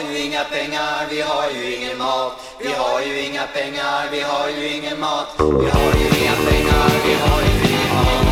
har ju inga pengar, vi har ju ingen mat. Vi har ju inga pengar, vi har ju ingen mat. Vi har ju inga pengar, vi har ju ingen mat.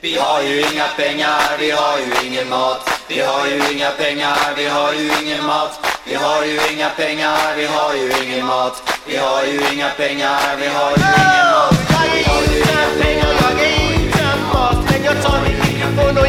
Vi har ju inga pengar, vi har ju ingen mat. Vi har ju inga pengar, vi har ju ingen mat. Vi har ju inga pengar, vi har ju ingen mat. Vi har ju inga pengar, vi har ju ingen mat. Jag har ju inga pengar, jag är inte mat. Men jag tar mig inte från